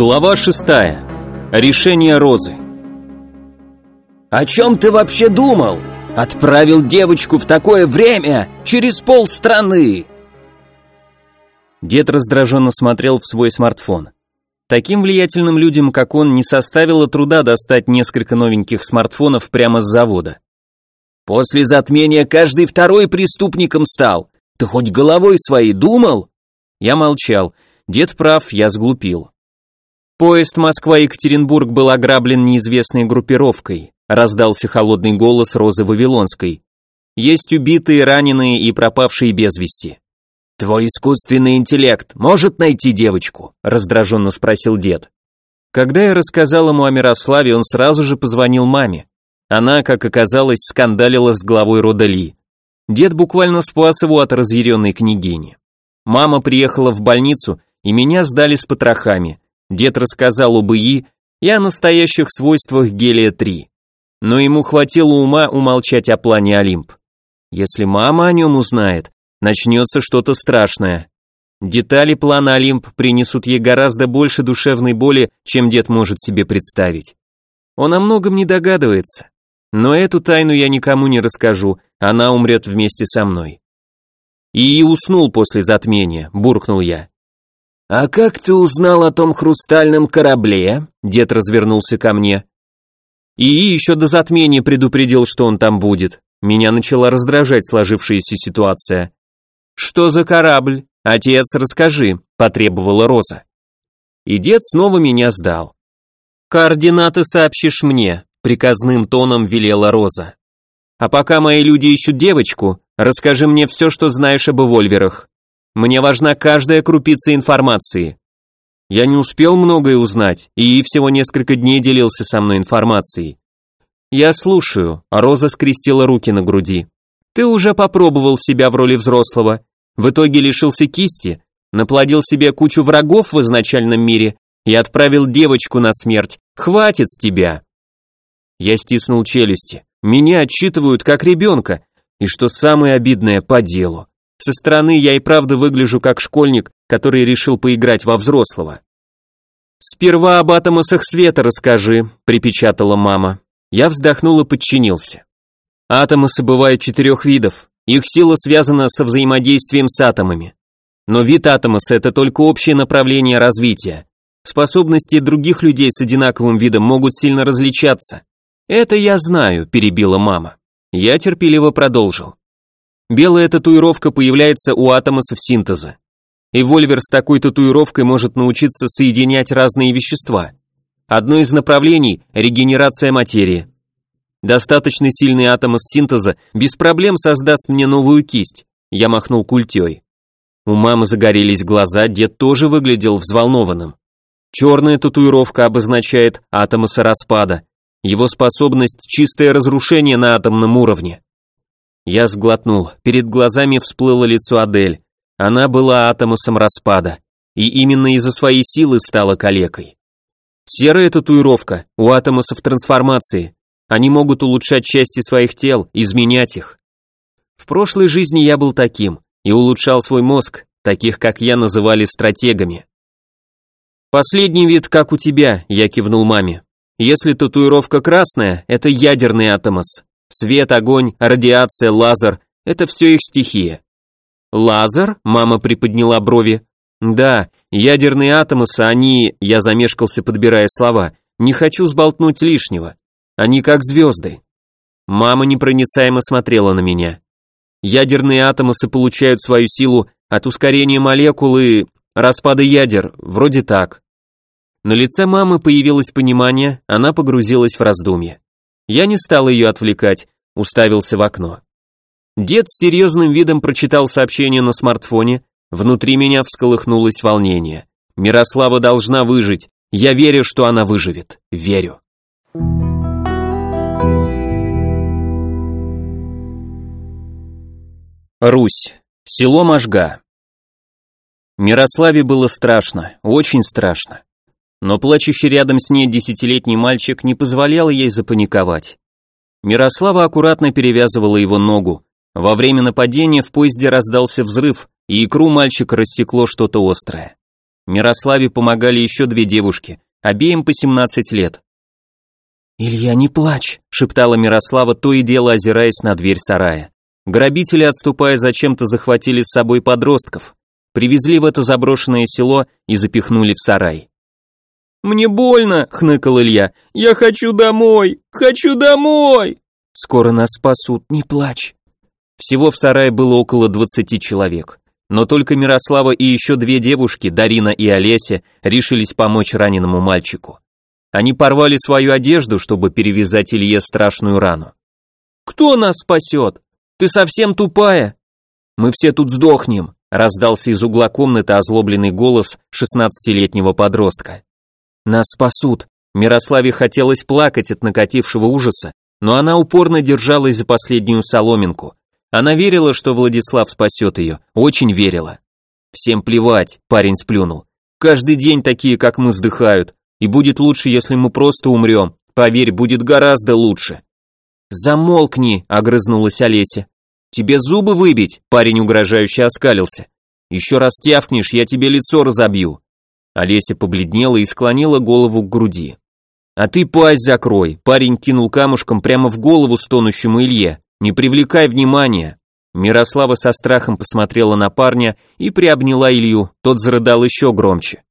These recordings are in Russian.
Глава шестая. Решение Розы. «О чем ты вообще думал? Отправил девочку в такое время, через полстраны!» Дед раздраженно смотрел в свой смартфон. Таким влиятельным людям, как он, не составило труда достать несколько новеньких смартфонов прямо с завода. «После затмения каждый второй преступником стал. Ты хоть головой своей думал?» Я молчал. Дед прав, я сглупил. Поезд Москва-Екатеринбург был ограблен неизвестной группировкой. Раздался холодный голос Розы Вавилонской. Есть убитые, раненые и пропавшие без вести. «Твой искусственный интеллект может найти девочку?» – раздраженно спросил дед. Когда я рассказал ему о Мирославе, он сразу же позвонил маме. Она, как оказалось, скандалила с главой рода Ли. Дед буквально спас его от разъяренной княгини. Мама приехала в больницу, и меня сдали с потрохами. Дед рассказал об ИИ и о настоящих свойствах гелия-3. Но ему хватило ума умолчать о плане Олимп. Если мама о нем узнает, начнется что-то страшное. Детали плана Олимп принесут ей гораздо больше душевной боли, чем дед может себе представить. Он о многом не догадывается. Но эту тайну я никому не расскажу, она умрет вместе со мной. И уснул после затмения, буркнул я. «А как ты узнал о том хрустальном корабле?» Дед развернулся ко мне. И еще до затмения предупредил, что он там будет. Меня начала раздражать сложившаяся ситуация. «Что за корабль? Отец, расскажи», — потребовала Роза. И дед снова меня сдал. «Координаты сообщишь мне», — приказным тоном велела Роза. «А пока мои люди ищут девочку, расскажи мне все, что знаешь об эвольверах. Мне важна каждая крупица информации. Я не успел многое узнать, и всего несколько дней делился со мной информацией. Я слушаю, а Роза скрестила руки на груди. Ты уже попробовал себя в роли взрослого, в итоге лишился кисти, наплодил себе кучу врагов в изначальном мире и отправил девочку на смерть. Хватит с тебя. Я стиснул челюсти. Меня отчитывают как ребенка, и что самое обидное по делу. Со стороны я и правда выгляжу как школьник, который решил поиграть во взрослого. «Сперва об атомосах света расскажи», — припечатала мама. Я вздохнул и подчинился. Атомосы бывают четырех видов, их сила связана со взаимодействием с атомами. Но вид атомоса – это только общее направление развития. Способности других людей с одинаковым видом могут сильно различаться. Это я знаю, перебила мама. Я терпеливо продолжил. Белая татуировка появляется у атомосов синтеза. Эвольвер с такой татуировкой может научиться соединять разные вещества. Одно из направлений – регенерация материи. Достаточно сильный атом из синтеза без проблем создаст мне новую кисть. Я махнул культей. У мамы загорелись глаза, дед тоже выглядел взволнованным. Черная татуировка обозначает атомоса распада. Его способность – чистое разрушение на атомном уровне. Я сглотнул, перед глазами всплыло лицо Адель. Она была атомосом распада, и именно из-за своей силы стала калекой. Серая татуировка у атомосов трансформации. Они могут улучшать части своих тел, изменять их. В прошлой жизни я был таким и улучшал свой мозг, таких как я называли стратегами. Последний вид, как у тебя, я кивнул маме. Если татуировка красная, это ядерный атомос. Свет, огонь, радиация, лазер – это все их стихия. Лазер? Мама приподняла брови. Да, ядерные атомосы, они, я замешкался, подбирая слова, не хочу сболтнуть лишнего. Они как звезды. Мама непроницаемо смотрела на меня. Ядерные атомосы получают свою силу от ускорения молекулы, распада ядер, вроде так. На лице мамы появилось понимание, она погрузилась в раздумье. Я не стал ее отвлекать, уставился в окно. Дед с серьезным видом прочитал сообщение на смартфоне, внутри меня всколыхнулось волнение. Мирослава должна выжить, я верю, что она выживет, верю. Русь. Село Можга. Мирославе было страшно, очень страшно. Но плачущий рядом с ней десятилетний мальчик не позволял ей запаниковать. Мирослава аккуратно перевязывала его ногу. Во время нападения в поезде раздался взрыв, и икру мальчика рассекло что-то острое. Мирославе помогали еще две девушки, обеим по 17 лет. «Илья, не плачь», — шептала Мирослава, то и дело озираясь на дверь сарая. Грабители, отступая, зачем-то захватили с собой подростков, привезли в это заброшенное село и запихнули в сарай. «Мне больно», — хныкал Илья. «Я хочу домой! Хочу домой!» «Скоро нас спасут, не плачь!» Всего в сарае было около двадцати человек. Но только Мирослава и еще две девушки, Дарина и Олеся, решились помочь раненому мальчику. Они порвали свою одежду, чтобы перевязать Илье страшную рану. «Кто нас спасет? Ты совсем тупая!» «Мы все тут сдохнем», — раздался из угла комнаты озлобленный голос шестнадцатилетнего подростка. «Нас спасут!» Мирославе хотелось плакать от накатившего ужаса, но она упорно держалась за последнюю соломинку. Она верила, что Владислав спасет ее, очень верила. «Всем плевать», — парень сплюнул. «Каждый день такие, как мы, сдыхают, и будет лучше, если мы просто умрем. Поверь, будет гораздо лучше». «Замолкни», — огрызнулась Олеся. «Тебе зубы выбить?» — парень угрожающе оскалился. «Еще раз тявкнешь, я тебе лицо разобью». Олеся побледнела и склонила голову к груди. «А ты пасть закрой!» Парень кинул камушком прямо в голову стонущему Илье. «Не привлекай внимания!» Мирослава со страхом посмотрела на парня и приобняла Илью, тот зарыдал еще громче.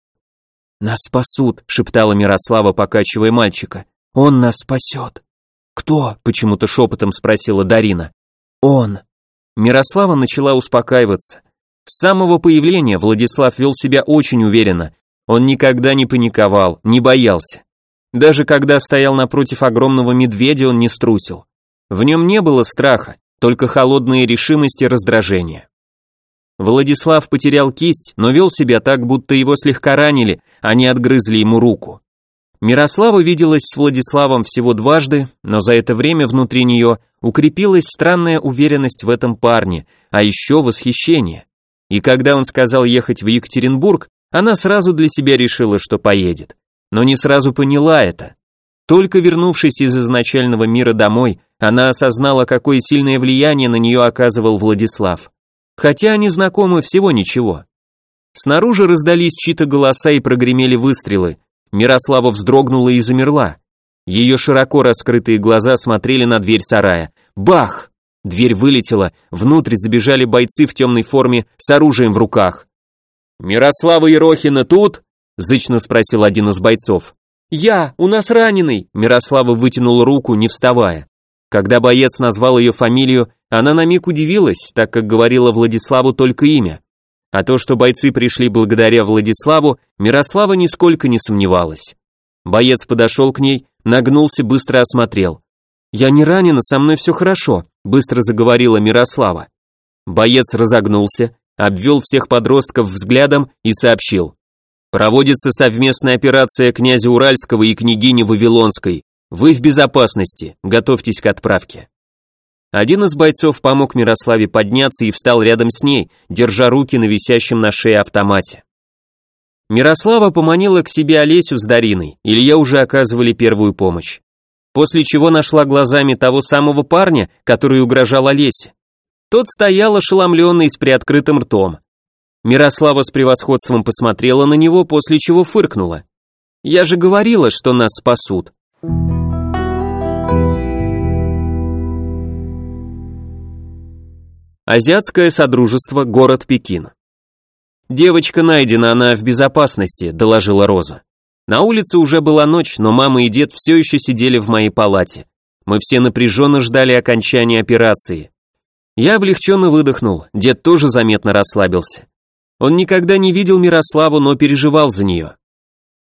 «Нас спасут», — шептала Мирослава, покачивая мальчика. «Он нас спасет». «Кто?» — почему-то шепотом спросила Дарина. «Он». Мирослава начала успокаиваться. С самого появления Владислав вел себя очень уверенно, он никогда не паниковал, не боялся. Даже когда стоял напротив огромного медведя, он не струсил. В нем не было страха, только холодная решимость и раздражение. Владислав потерял кисть, но вел себя так, будто его слегка ранили, а не отгрызли ему руку. Мирослава виделась с Владиславом всего дважды, но за это время внутри нее укрепилась странная уверенность в этом парне, а еще восхищение. И когда он сказал ехать в Екатеринбург, она сразу для себя решила, что поедет, но не сразу поняла это. Только вернувшись из изначального мира домой, она осознала, какое сильное влияние на нее оказывал Владислав. Хотя они знакомы всего ничего. Снаружи раздались чьи-то голоса и прогремели выстрелы. Мирослава вздрогнула и замерла. Ее широко раскрытые глаза смотрели на дверь сарая. Бах! Дверь вылетела, внутрь забежали бойцы в темной форме с оружием в руках. «Мирослава Ерохина тут?» – зычно спросил один из бойцов. «Я, у нас раненый!» – Мирослава вытянула руку, не вставая. Когда боец назвал ее фамилию, она на миг удивилась, так как говорила Владиславу только имя. А то, что бойцы пришли благодаря Владиславу, Мирослава нисколько не сомневалась. Боец подошел к ней, нагнулся, быстро осмотрел. «Я не ранена, со мной все хорошо», – быстро заговорила Мирослава. Боец разогнулся, обвел всех подростков взглядом и сообщил. Проводится совместная операция князя Уральского и княгини Вавилонской. Вы в безопасности, готовьтесь к отправке. Один из бойцов помог Мирославе подняться и встал рядом с ней, держа руки на висящем на шее автомате. Мирослава поманила к себе Олесю с Дариной, Илья уже оказывали первую помощь. После чего нашла глазами того самого парня, который угрожал Олесе. Тот стоял ошеломленный с приоткрытым ртом. Мирослава с превосходством посмотрела на него, после чего фыркнула. «Я же говорила, что нас спасут». Азиатское содружество, город Пекин. «Девочка найдена, она в безопасности», — доложила Роза. На улице уже была ночь, но мама и дед все еще сидели в моей палате. Мы все напряженно ждали окончания операции. Я облегченно выдохнул, дед тоже заметно расслабился. Он никогда не видел Мирославу, но переживал за нее.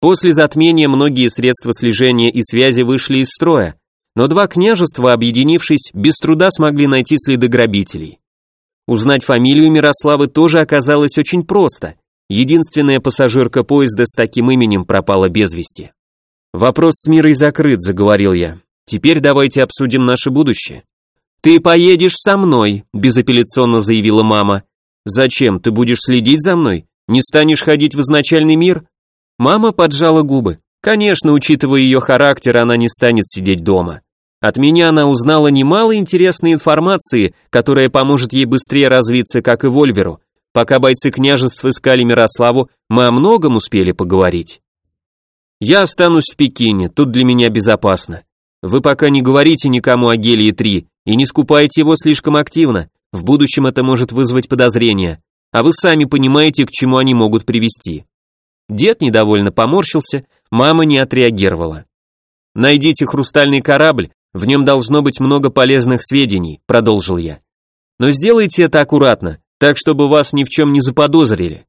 После затмения многие средства слежения и связи вышли из строя, но два княжества, объединившись, без труда смогли найти следы грабителей. Узнать фамилию Мирославы тоже оказалось очень просто. Единственная пассажирка поезда с таким именем пропала без вести. «Вопрос с мирой закрыт», — заговорил я. «Теперь давайте обсудим наше будущее». «Ты поедешь со мной», – безапелляционно заявила мама. «Зачем? Ты будешь следить за мной? Не станешь ходить в изначальный мир?» Мама поджала губы. Конечно, учитывая ее характер, она не станет сидеть дома. От меня она узнала немало интересной информации, которая поможет ей быстрее развиться, как и Вольверу. Пока бойцы княжеств искали Мирославу, мы о многом успели поговорить. Я останусь в Пекине, тут для меня безопасно. Вы пока не говорите никому о Гелии-3 и не скупайте его слишком активно, в будущем это может вызвать подозрения, а вы сами понимаете, к чему они могут привести. Дед недовольно поморщился, мама не отреагировала. Найдите хрустальный корабль, в нем должно быть много полезных сведений, продолжил я. Но сделайте это аккуратно, так чтобы вас ни в чем не заподозрили.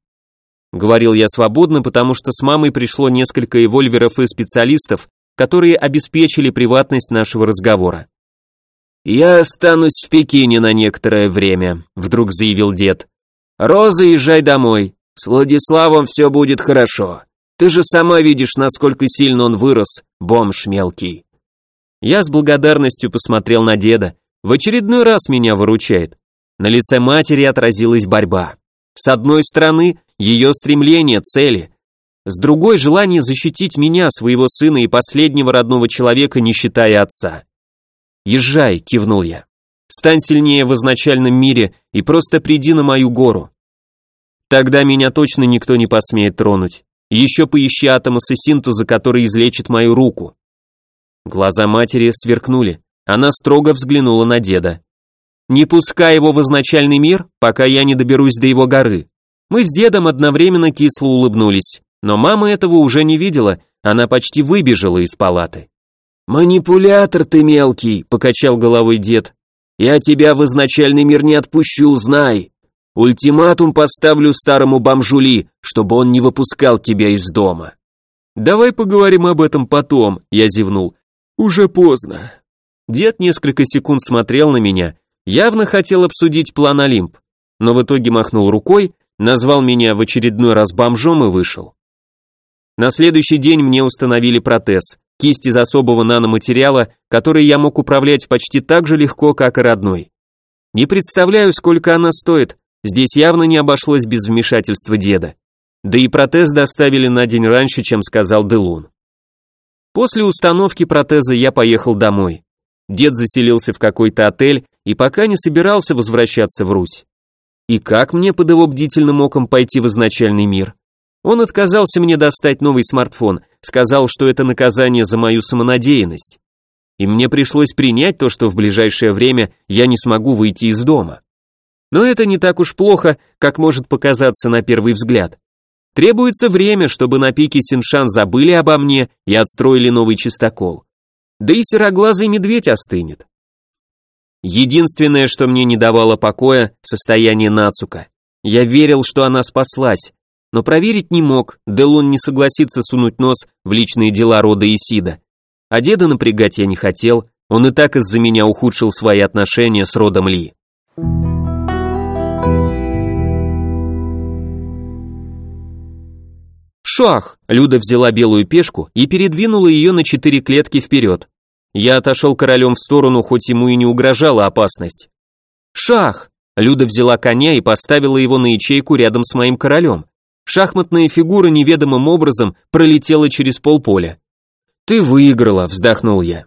Говорил я свободно, потому что с мамой пришло несколько эвольверов и специалистов, которые обеспечили приватность нашего разговора. «Я останусь в Пекине на некоторое время», — вдруг заявил дед. «Роза, езжай домой. С Владиславом все будет хорошо. Ты же сама видишь, насколько сильно он вырос, бомж мелкий». Я с благодарностью посмотрел на деда. В очередной раз меня выручает. На лице матери отразилась борьба. С одной стороны, ее стремление, цели. С другой, желание защитить меня, своего сына и последнего родного человека, не считая отца. «Езжай», — кивнул я. «Стань сильнее в изначальном мире и просто приди на мою гору. Тогда меня точно никто не посмеет тронуть. Еще поищи атом синтеза, который излечит мою руку. Глаза матери сверкнули. Она строго взглянула на деда. Не пускай его в изначальный мир, пока я не доберусь до его горы. Мы с дедом одновременно кисло улыбнулись, но мама этого уже не видела, она почти выбежала из палаты. «Манипулятор ты мелкий», — покачал головой дед. «Я тебя в изначальный мир не отпущу, знай. Ультиматум поставлю старому бомжули, чтобы он не выпускал тебя из дома. Давай поговорим об этом потом, я зевнул. Уже поздно. Дед несколько секунд смотрел на меня, явно хотел обсудить план Олимп, но в итоге махнул рукой, назвал меня в очередной раз бомжом и вышел. На следующий день мне установили протез, кисть из особого наноматериала, который я мог управлять почти так же легко, как и родной. Не представляю, сколько она стоит, Здесь явно не обошлось без вмешательства деда. Да и протез доставили на день раньше, чем сказал Делун. После установки протеза я поехал домой. Дед заселился в какой-то отель и пока не собирался возвращаться в Русь. И как мне под его бдительным оком пойти в изначальный мир? Он отказался мне достать новый смартфон, сказал, что это наказание за мою самонадеянность. И мне пришлось принять то, что в ближайшее время я не смогу выйти из дома. Но это не так уж плохо, как может показаться на первый взгляд. Требуется время, чтобы на пике Синшан забыли обо мне и отстроили новый чистокол. Да и сероглазый медведь остынет. Единственное, что мне не давало покоя, состояние Нацука. Я верил, что она спаслась, но проверить не мог, Делон не согласится сунуть нос в личные дела рода Исида. А деда напрягать я не хотел, он и так из-за меня ухудшил свои отношения с родом Ли. «Шах!» Люда взяла белую пешку и передвинула ее на четыре клетки вперед. Я отошел королем в сторону, хоть ему и не угрожала опасность. «Шах!» Люда взяла коня и поставила его на ячейку рядом с моим королем. Шахматная фигура неведомым образом пролетела через полполя. «Ты выиграла», — вздохнул я.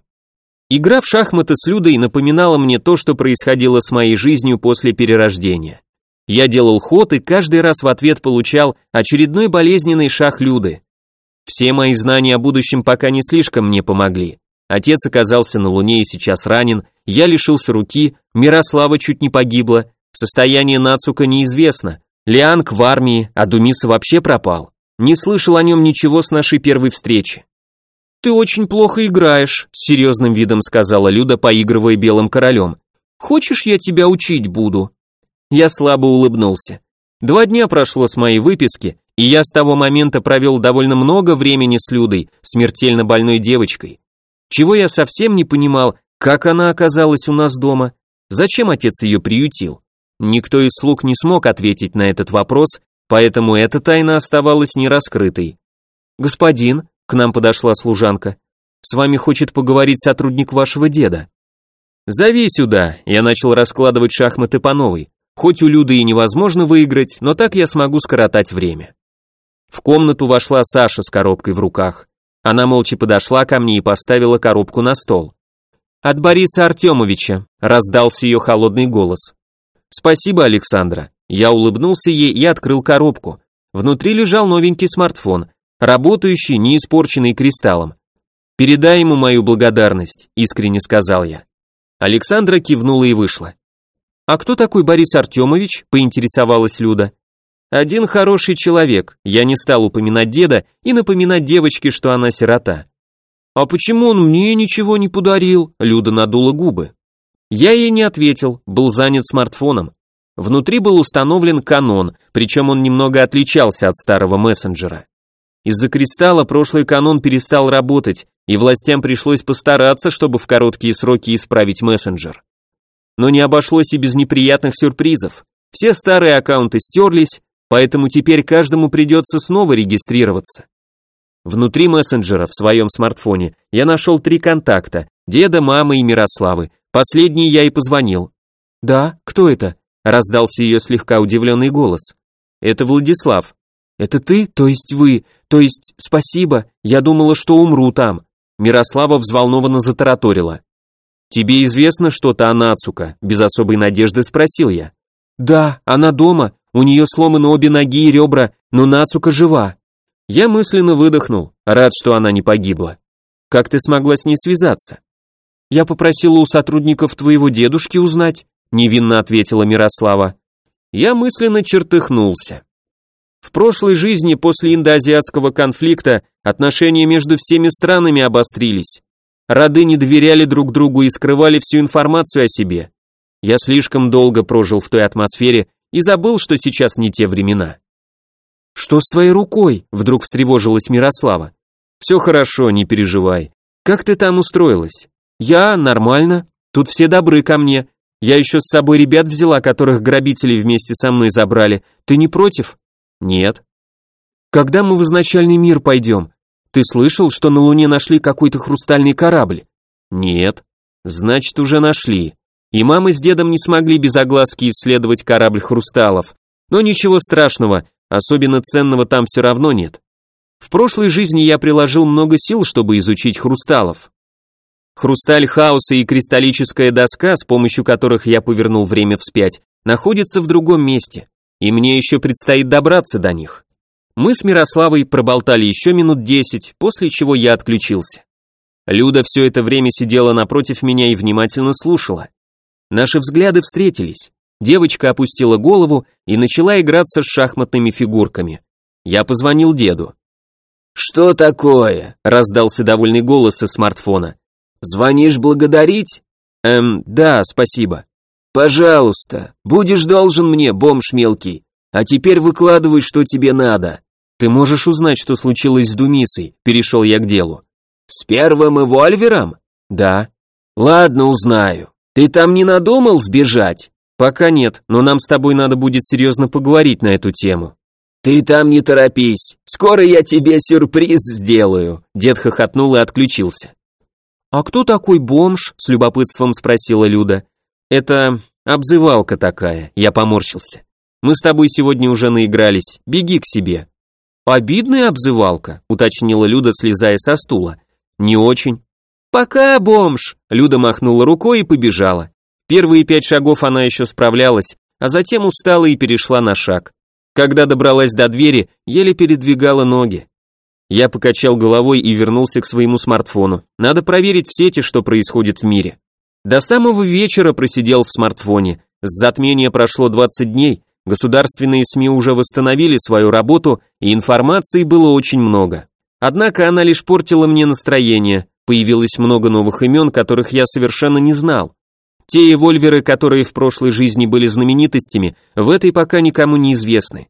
Игра в шахматы с Людой напоминала мне то, что происходило с моей жизнью после перерождения. Я делал ход и каждый раз в ответ получал очередной болезненный шах Люды. Все мои знания о будущем пока не слишком мне помогли. Отец оказался на Луне и сейчас ранен, я лишился руки, Мирослава чуть не погибла, состояние Нацука неизвестно, Лианг в армии, а Думиса вообще пропал. Не слышал о нем ничего с нашей первой встречи. «Ты очень плохо играешь», — с серьезным видом сказала Люда, поигрывая белым королем. «Хочешь, я тебя учить буду?» Я слабо улыбнулся. Два дня прошло с моей выписки, и я с того момента провел довольно много времени с Людой, смертельно больной девочкой. Чего я совсем не понимал, как она оказалась у нас дома, зачем отец ее приютил. Никто из слуг не смог ответить на этот вопрос, поэтому эта тайна оставалась нераскрытой. «Господин», — к нам подошла служанка, — «с вами хочет поговорить сотрудник вашего деда». «Зови сюда», — я начал раскладывать шахматы по новой. Хоть у Люды и невозможно выиграть, но так я смогу скоротать время. В комнату вошла Саша с коробкой в руках. Она молча подошла ко мне и поставила коробку на стол. «От Бориса Артемовича», — раздался ее холодный голос. «Спасибо, Александра». Я улыбнулся ей и открыл коробку. Внутри лежал новенький смартфон, работающий, не испорченный кристаллом. «Передай ему мою благодарность», — искренне сказал я. Александра кивнула и вышла. «А кто такой Борис Артемович?» — поинтересовалась Люда. «Один хороший человек, я не стал упоминать деда и напоминать девочке, что она сирота». «А почему он мне ничего не подарил?» — Люда надула губы. Я ей не ответил, был занят смартфоном. Внутри был установлен канон, причем он немного отличался от старого мессенджера. Из-за кристалла прошлый канон перестал работать, и властям пришлось постараться, чтобы в короткие сроки исправить мессенджер. Но не обошлось и без неприятных сюрпризов. Все старые аккаунты стерлись, поэтому теперь каждому придется снова регистрироваться. Внутри мессенджера в своем смартфоне я нашел три контакта – деда, мамы и Мирославы. Последний я и позвонил. «Да, кто это?» – раздался ее слегка удивленный голос. «Это Владислав». «Это ты? То есть вы? То есть спасибо? Я думала, что умру там». Мирослава взволнованно затараторила. «Тебе известно что-то о Нацука?» – без особой надежды спросил я. «Да, она дома, у нее сломаны обе ноги и ребра, но Нацука жива». Я мысленно выдохнул, рад, что она не погибла. «Как ты смогла с ней связаться?» «Я попросила у сотрудников твоего дедушки узнать», – невинно ответила Мирослава. Я мысленно чертыхнулся. В прошлой жизни после индоазиатского конфликта отношения между всеми странами обострились. Роды не доверяли друг другу и скрывали всю информацию о себе. Я слишком долго прожил в той атмосфере и забыл, что сейчас не те времена. «Что с твоей рукой?» – вдруг встревожилась Мирослава. «Все хорошо, не переживай. Как ты там устроилась?» «Я нормально. Тут все добры ко мне. Я еще с собой ребят взяла, которых грабители вместе со мной забрали. Ты не против?» Нет. Когда мы в изначальный мир пойдем? Ты слышал, что на Луне нашли какой-то хрустальный корабль? Нет. Значит, уже нашли. И мама с дедом не смогли без огласки исследовать корабль хрусталов. Но ничего страшного, особенно ценного там все равно нет. В прошлой жизни я приложил много сил, чтобы изучить хрусталов. Хрусталь хаоса и кристаллическая доска, с помощью которых я повернул время вспять, находятся в другом месте и мне еще предстоит добраться до них. Мы с Мирославой проболтали еще минут десять, после чего я отключился. Люда все это время сидела напротив меня и внимательно слушала. Наши взгляды встретились. Девочка опустила голову и начала играться с шахматными фигурками. Я позвонил деду. «Что такое?» – раздался довольный голос из смартфона. «Звонишь благодарить?» «Эм, да, спасибо». «Пожалуйста, будешь должен мне, бомж мелкий. А теперь выкладывай, что тебе надо. Ты можешь узнать, что случилось с Думисой», — перешел я к делу. «С первым эвольвером?» «Да». «Ладно, узнаю. Ты там не надумал сбежать?» «Пока нет, но нам с тобой надо будет серьезно поговорить на эту тему». «Ты там не торопись, скоро я тебе сюрприз сделаю», — дед хохотнул и отключился. «А кто такой бомж?» — с любопытством спросила Люда. Это обзывалка такая, я поморщился. Мы с тобой сегодня уже наигрались, беги к себе. Обидная обзывалка, уточнила Люда, слезая со стула. Не очень. Пока, бомж, Люда махнула рукой и побежала. Первые пять шагов она еще справлялась, а затем устала и перешла на шаг. Когда добралась до двери, еле передвигала ноги. Я покачал головой и вернулся к своему смартфону. Надо проверить в сети, что происходит в мире. До самого вечера просидел в смартфоне. С затмения прошло 20 дней, государственные СМИ уже восстановили свою работу, и информации было очень много. Однако она лишь портила мне настроение, появилось много новых имен, которых я совершенно не знал. Те эвольверы, которые в прошлой жизни были знаменитостями, в этой пока никому не известны.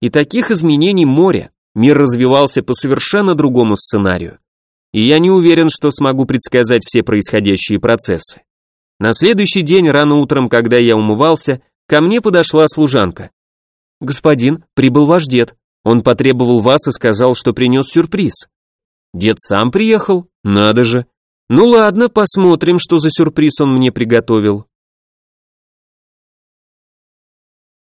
И таких изменений море, мир развивался по совершенно другому сценарию. И я не уверен, что смогу предсказать все происходящие процессы. На следующий день рано утром, когда я умывался, ко мне подошла служанка. «Господин, прибыл ваш дед. Он потребовал вас и сказал, что принес сюрприз». «Дед сам приехал? Надо же. Ну ладно, посмотрим, что за сюрприз он мне приготовил».